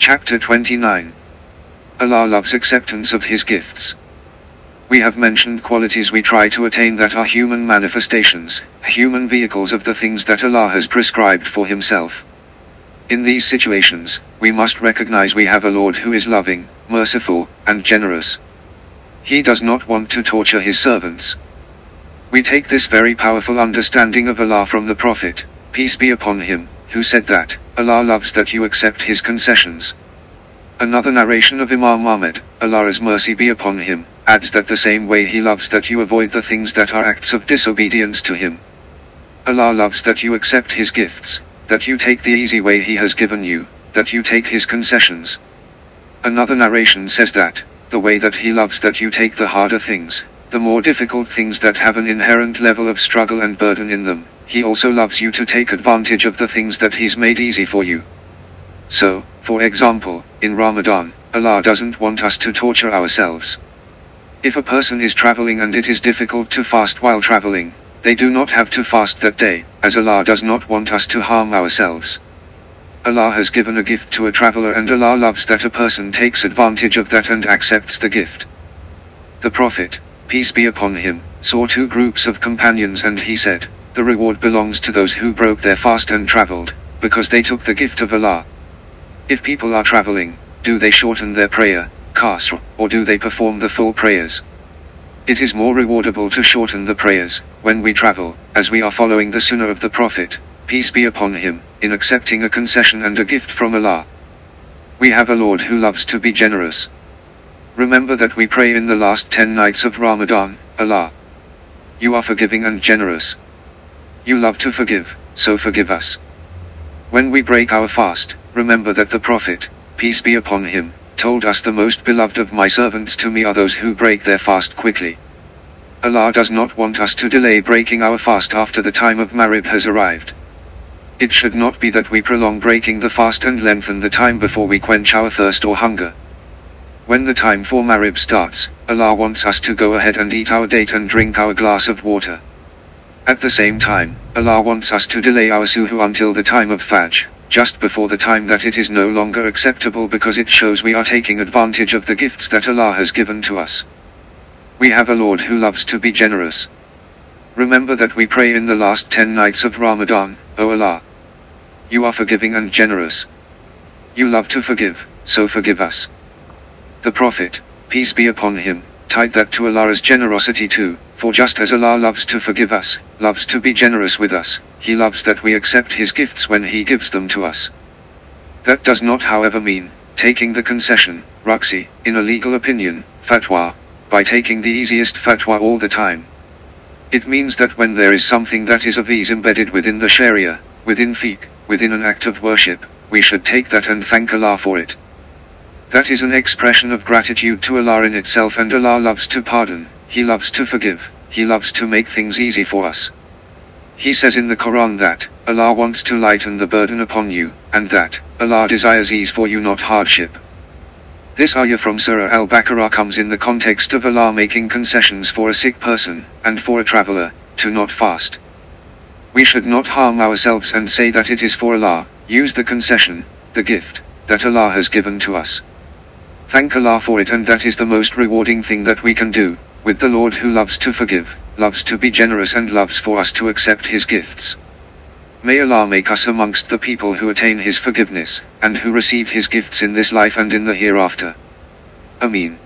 Chapter 29 Allah loves acceptance of His gifts. We have mentioned qualities we try to attain that are human manifestations, human vehicles of the things that Allah has prescribed for Himself. In these situations, we must recognize we have a Lord who is loving, merciful, and generous. He does not want to torture His servants. We take this very powerful understanding of Allah from the Prophet, peace be upon him, who said that, Allah loves that you accept his concessions. Another narration of Imam Ahmed, Allah's mercy be upon him, adds that the same way he loves that you avoid the things that are acts of disobedience to him. Allah loves that you accept his gifts, that you take the easy way he has given you, that you take his concessions. Another narration says that, the way that he loves that you take the harder things, the more difficult things that have an inherent level of struggle and burden in them, he also loves you to take advantage of the things that he's made easy for you. So, for example, in Ramadan, Allah doesn't want us to torture ourselves. If a person is traveling and it is difficult to fast while traveling, they do not have to fast that day, as Allah does not want us to harm ourselves. Allah has given a gift to a traveler and Allah loves that a person takes advantage of that and accepts the gift. The Prophet, peace be upon him, saw two groups of companions and he said, The reward belongs to those who broke their fast and traveled, because they took the gift of Allah. If people are traveling, do they shorten their prayer, qasr, or do they perform the full prayers? It is more rewardable to shorten the prayers, when we travel, as we are following the sunnah of the Prophet, peace be upon him, in accepting a concession and a gift from Allah. We have a Lord who loves to be generous. Remember that we pray in the last 10 nights of Ramadan, Allah. You are forgiving and generous. You love to forgive, so forgive us. When we break our fast, remember that the Prophet, peace be upon him, told us the most beloved of my servants to me are those who break their fast quickly. Allah does not want us to delay breaking our fast after the time of Maghrib has arrived. It should not be that we prolong breaking the fast and lengthen the time before we quench our thirst or hunger. When the time for Maghrib starts, Allah wants us to go ahead and eat our date and drink our glass of water. At the same time, Allah wants us to delay our suhoor until the time of Fajr, just before the time that it is no longer acceptable because it shows we are taking advantage of the gifts that Allah has given to us. We have a Lord who loves to be generous. Remember that we pray in the last 10 nights of Ramadan, O Allah. You are forgiving and generous. You love to forgive, so forgive us. The Prophet, peace be upon him, tied that to Allah's generosity too, for just as Allah loves to forgive us, loves to be generous with us, He loves that we accept His gifts when He gives them to us. That does not however mean, taking the concession, rukhsi, in a legal opinion, fatwa, by taking the easiest fatwa all the time. It means that when there is something that is of ease embedded within the Sharia, within fiqh, within an act of worship, we should take that and thank Allah for it. That is an expression of gratitude to Allah in itself and Allah loves to pardon, He loves to forgive, He loves to make things easy for us. He says in the Quran that, Allah wants to lighten the burden upon you, and that, Allah desires ease for you not hardship. This ayah from Surah Al-Baqarah comes in the context of Allah making concessions for a sick person, and for a traveler, to not fast. We should not harm ourselves and say that it is for Allah, use the concession, the gift, that Allah has given to us. Thank Allah for it and that is the most rewarding thing that we can do, with the Lord who loves to forgive, loves to be generous and loves for us to accept His gifts. May Allah make us amongst the people who attain His forgiveness, and who receive His gifts in this life and in the hereafter. Ameen.